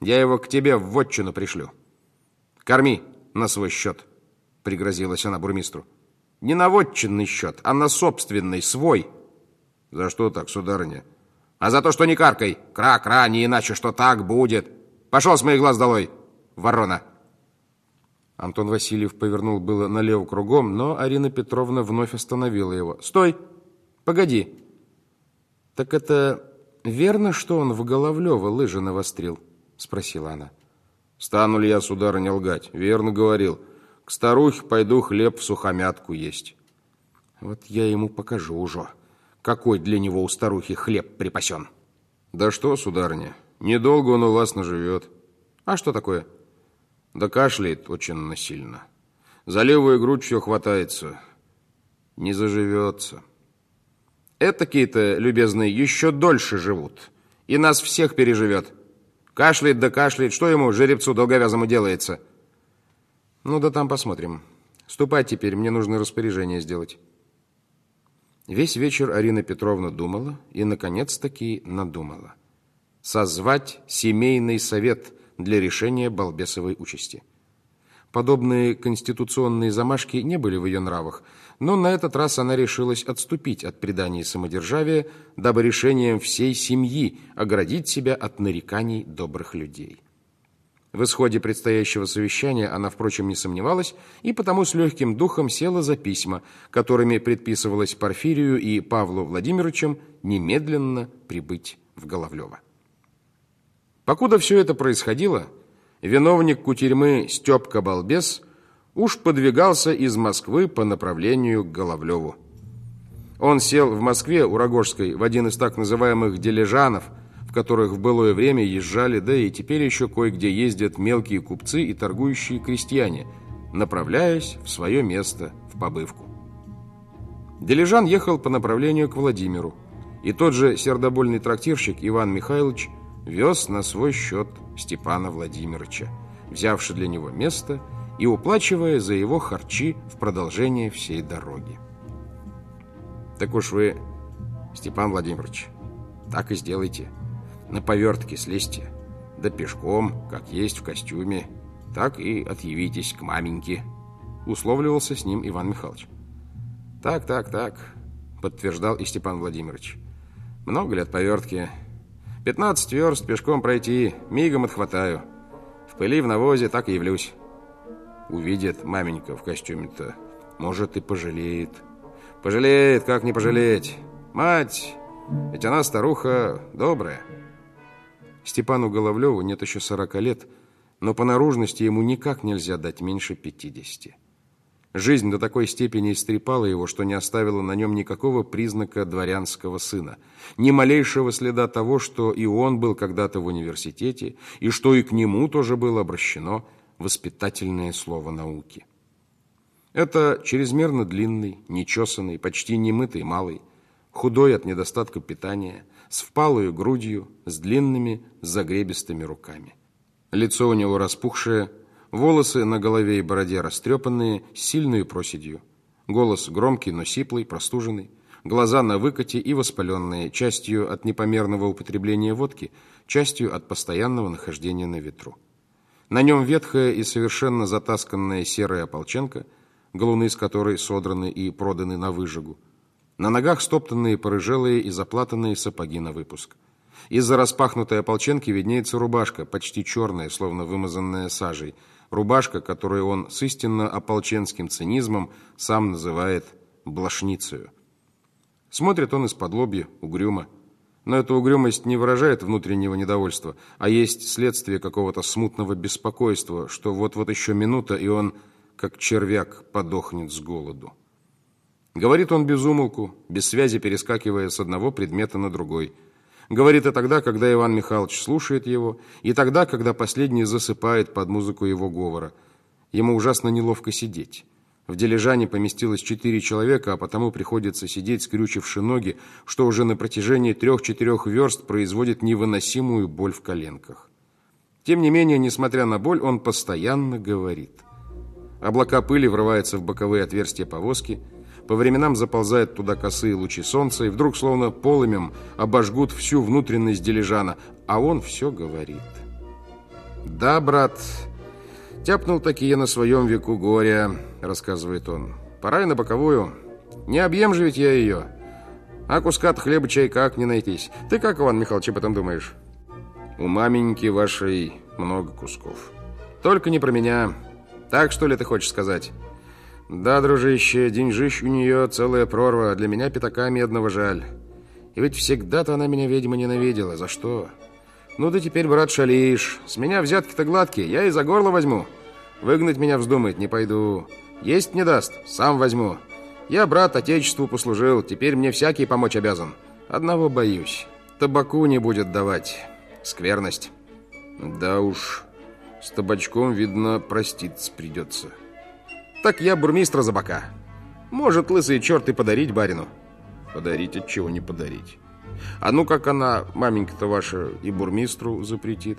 Я его к тебе в вотчину пришлю. Корми на свой счет, пригрозилась она бурмистру. Не на вотчинный счет, а на собственный, свой. За что так, сударыня? А за то, что не каркай. Кра-кра, не иначе, что так будет. Пошел с моих глаз долой, ворона. Антон Васильев повернул было налево кругом, но Арина Петровна вновь остановила его. «Стой! Погоди!» «Так это верно, что он в Головлева лыжи навострил?» Спросила она. «Стану ли я, сударыня, лгать? Верно говорил. К старухе пойду хлеб в сухомятку есть». «Вот я ему покажу уже, какой для него у старухи хлеб припасен». «Да что, сударыня, недолго он у вас наживет». «А что такое?» Да кашляет очень насильно. За левую грудь все хватается. Не заживется. Этакие-то, любезные, еще дольше живут. И нас всех переживет. Кашляет да кашляет. Что ему, жеребцу долговязому, делается? Ну да там посмотрим. Ступай теперь, мне нужно распоряжение сделать. Весь вечер Арина Петровна думала и, наконец-таки, надумала. Созвать семейный совет – для решения балбесовой участи. Подобные конституционные замашки не были в ее нравах, но на этот раз она решилась отступить от предания самодержавия, дабы решением всей семьи оградить себя от нареканий добрых людей. В исходе предстоящего совещания она, впрочем, не сомневалась и потому с легким духом села за письма, которыми предписывалось Порфирию и Павлу Владимировичам немедленно прибыть в Головлево. Покуда все это происходило, виновник кутерьмы Степка Балбес уж подвигался из Москвы по направлению к Головлеву. Он сел в Москве у Рогожской в один из так называемых «дележанов», в которых в былое время езжали, да и теперь еще кое-где ездят мелкие купцы и торгующие крестьяне, направляясь в свое место в побывку. Дележан ехал по направлению к Владимиру, и тот же сердобольный трактирщик Иван Михайлович – вез на свой счет Степана Владимировича, взявши для него место и уплачивая за его харчи в продолжение всей дороги. Так уж вы, Степан Владимирович, так и сделайте. На повертке слезьте, да пешком, как есть в костюме, так и отъявитесь к маменьке. Условливался с ним Иван Михайлович. Так, так, так, подтверждал и Степан Владимирович. Много лет повертки, 15 верст пешком пройти, мигом отхватаю. В пыли в навозе так и явлюсь. Увидит маменька в костюме-то, может и пожалеет. Пожалеет, как не пожалеть. Мать, ведь она старуха добрая. Степану Головлеву нет еще 40 лет, но по наружности ему никак нельзя дать меньше 50. Жизнь до такой степени истрепала его, что не оставила на нем никакого признака дворянского сына, ни малейшего следа того, что и он был когда-то в университете, и что и к нему тоже было обращено воспитательное слово науки. Это чрезмерно длинный, нечесанный, почти немытый малый, худой от недостатка питания, с впалой грудью, с длинными загребистыми руками. Лицо у него распухшее, Волосы на голове и бороде растрепанные, с сильной проседью. Голос громкий, но сиплый, простуженный. Глаза на выкате и воспаленные, частью от непомерного употребления водки, частью от постоянного нахождения на ветру. На нем ветхая и совершенно затасканная серая ополченка, галуны с которой содраны и проданы на выжигу. На ногах стоптанные, порыжелые и заплатанные сапоги на выпуск. Из-за распахнутой ополченки виднеется рубашка, почти черная, словно вымазанная сажей, рубашка, которую он с истинно ополченским цинизмом сам называет «блошницею». Смотрит он из-под лобья, угрюмо. Но эта угрюмость не выражает внутреннего недовольства, а есть следствие какого-то смутного беспокойства, что вот-вот еще минута, и он, как червяк, подохнет с голоду. Говорит он без умолку, без связи перескакивая с одного предмета на другой – Говорит и тогда, когда Иван Михайлович слушает его, и тогда, когда последний засыпает под музыку его говора. Ему ужасно неловко сидеть. В дележане поместилось четыре человека, а потому приходится сидеть, скрючивши ноги, что уже на протяжении трех-четырех верст производит невыносимую боль в коленках. Тем не менее, несмотря на боль, он постоянно говорит. Облака пыли врываются в боковые отверстия повозки – по временам заползают туда косые лучи солнца, и вдруг, словно полымем, обожгут всю внутренность дилижана, а он все говорит. Да, брат, тяпнул таки я на своем веку горя, рассказывает он. Пора и на боковую. Не объем же ведь я ее. А куска хлеба чай как не найтись. Ты как, Иван Михайлович, об этом думаешь? У маменьки вашей много кусков. Только не про меня. Так, что ли, ты хочешь сказать? Да, дружище, деньжищ у нее целая прорва. Для меня пятака медного жаль. И ведь всегда-то она меня, ведьма, ненавидела. За что? Ну ты теперь, брат, шалишь. С меня взятки-то гладкие. Я и за горло возьму. Выгнать меня вздумает, не пойду. Есть не даст, сам возьму. Я, брат, отечеству послужил. Теперь мне всякий помочь обязан. Одного боюсь. Табаку не будет давать. Скверность. Да уж, с табачком, видно, проститься придется. Так я бурмистра за бока. Может, лысый черт и подарить барину. Подарить от чего не подарить. А ну как она, маменька-то ваша, и бурмистру запретит?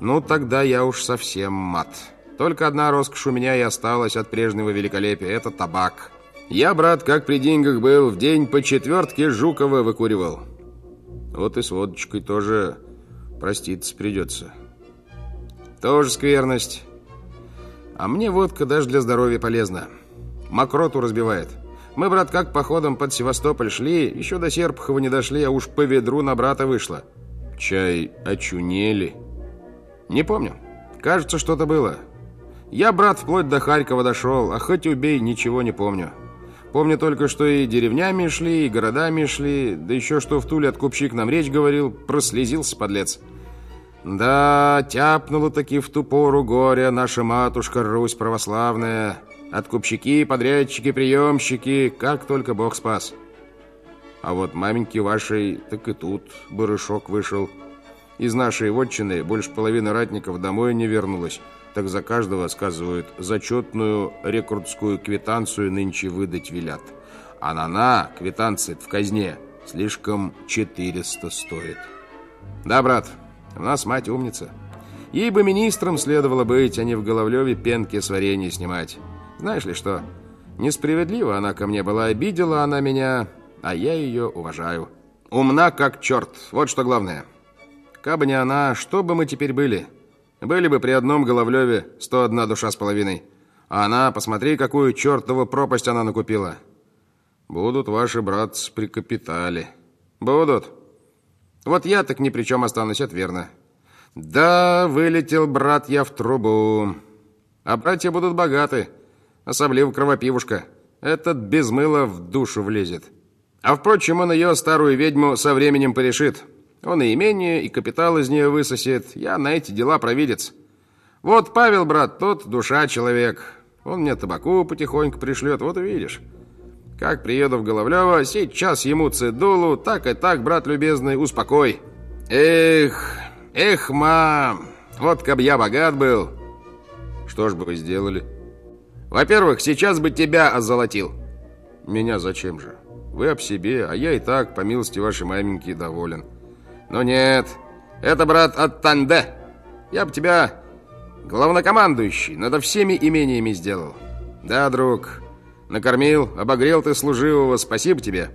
Ну, тогда я уж совсем мат. Только одна роскошь у меня и осталась от прежнего великолепия — это табак. Я, брат, как при деньгах был, в день по четвертке Жукова выкуривал. Вот и с водочкой тоже проститься придется. Тоже скверность. А мне водка даже для здоровья полезна. Мокроту разбивает. Мы, брат, как походом под Севастополь шли, еще до Серпухова не дошли, а уж по ведру на брата вышло. Чай очунели. Не помню. Кажется, что-то было. Я, брат, вплоть до Харькова дошел, а хоть убей, ничего не помню. Помню только, что и деревнями шли, и городами шли, да еще что в Туле откупщик нам речь говорил, прослезился, подлец. Да, тяпнула таки в ту пору горе наша матушка Русь православная. Откупщики, подрядчики, приемщики, как только Бог спас. А вот маменьки вашей, так и тут барышок вышел. Из нашей вотчины больше половины ратников домой не вернулась. Так за каждого, сказывают, зачетную рекрутскую квитанцию нынче выдать велят. А на-на, квитанция в казне, слишком 400 стоит. Да, брат, у нас мать умница. Ей бы министром следовало быть, а не в Головлеве пенки с варенья снимать. Знаешь ли что? Несправедливо она ко мне была, обидела она меня, а я ее уважаю. Умна как черт, вот что главное. Кабы не она, что бы мы теперь были? Были бы при одном Головлеве 101 душа с половиной. А она, посмотри, какую чертову пропасть она накупила. Будут ваши братцы при капитале. Будут. Вот я так ни при чем останусь, это верно. Да, вылетел брат я в трубу. А братья будут богаты. Особливо кровопивушка. Этот без мыла в душу влезет. А впрочем, он ее, старую ведьму, со временем порешит. Он и имение, и капитал из нее высосет. Я на эти дела провидец. Вот Павел, брат, тот душа человек. Он мне табаку потихоньку пришлет, вот увидишь. Как приеду в Головлево, сейчас ему цедулу, так и так, брат любезный, успокой. Эх, эх, мам, вот как я богат был. Что ж бы вы сделали? Во-первых, сейчас бы тебя озолотил. Меня зачем же? Вы об себе, а я и так, по милости вашей маменьки, доволен. Но нет, это, брат, от Танде. Я бы тебя главнокомандующий над всеми имениями сделал. Да, друг, накормил, обогрел ты служивого, спасибо тебе.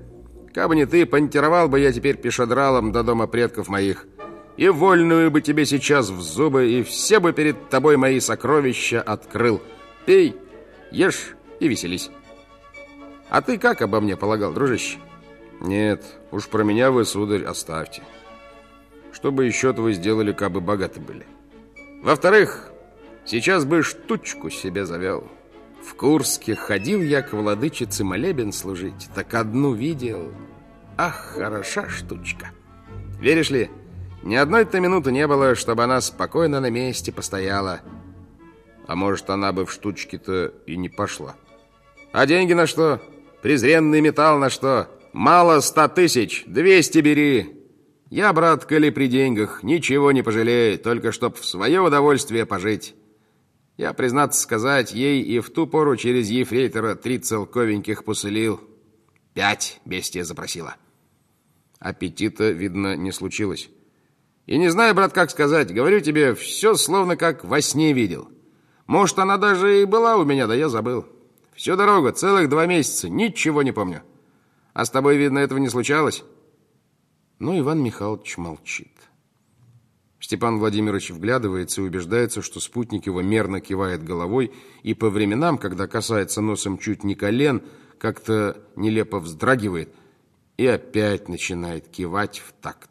Кабы не ты, понтировал бы я теперь пешедралом до дома предков моих. И вольную бы тебе сейчас в зубы, и все бы перед тобой мои сокровища открыл. Пей, ешь и веселись. А ты как обо мне полагал, дружище? Нет, уж про меня вы, сударь, оставьте. Что бы еще-то вы сделали, кабы богаты были? Во-вторых, сейчас бы штучку себе завел. В Курске ходил я к владычице молебен служить, так одну видел. Ах, хороша штучка. Веришь ли, ни одной-то минуты не было, чтобы она спокойно на месте постояла. А может, она бы в штучки-то и не пошла. А деньги на что? Презренный металл на что? Мало ста тысяч, двести бери. Я, брат, коли при деньгах, ничего не пожалею, только чтоб в свое удовольствие пожить. Я, признаться сказать, ей и в ту пору через ефрейтора три целковеньких посылил. Пять бестия запросила. Аппетита, видно, не случилось. И не знаю, брат, как сказать. Говорю тебе, все словно как во сне видел. Может, она даже и была у меня, да я забыл. Всю дорогу, целых два месяца, ничего не помню. А с тобой, видно, этого не случалось? Ну, Иван Михайлович молчит. Степан Владимирович вглядывается и убеждается, что спутник его мерно кивает головой, и по временам, когда касается носом чуть не колен, как-то нелепо вздрагивает и опять начинает кивать в такт.